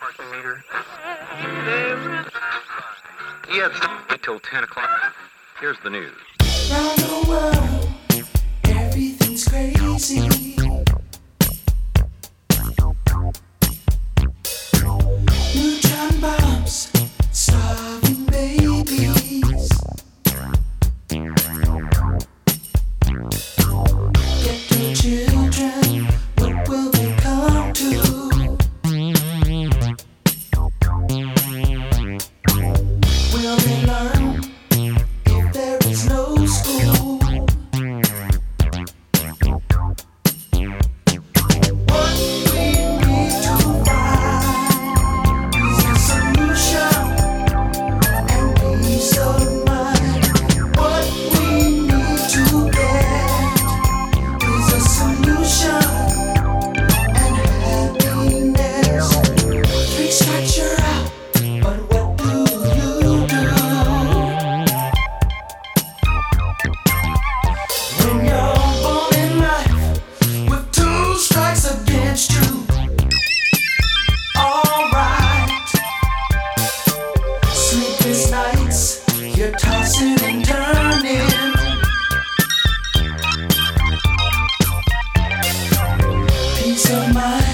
Parking meter. Yeah, until 10 o'clock. Here's the news. Round the world, everything's crazy. Peace of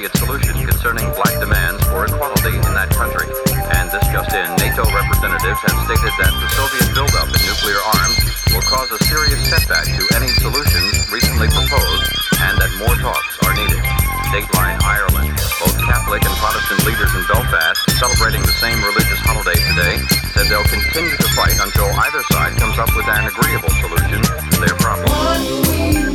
immediate solution concerning black demands for equality in that country. And this just in, NATO representatives have stated that the Soviet buildup in nuclear arms will cause a serious setback to any solutions recently proposed and that more talks are needed. Dateline Ireland, both Catholic and Protestant leaders in Belfast, celebrating the same religious holiday today, said they'll continue to fight until either side comes up with an agreeable solution to their problem.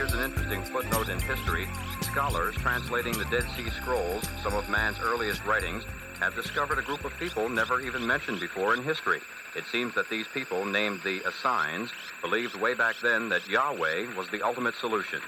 Here's an interesting footnote in history. Scholars translating the Dead Sea Scrolls, some of man's earliest writings, have discovered a group of people never even mentioned before in history. It seems that these people, named the Essenes, believed way back then that Yahweh was the ultimate solution.